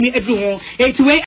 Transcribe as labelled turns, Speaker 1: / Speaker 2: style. Speaker 1: ne aduru ho wei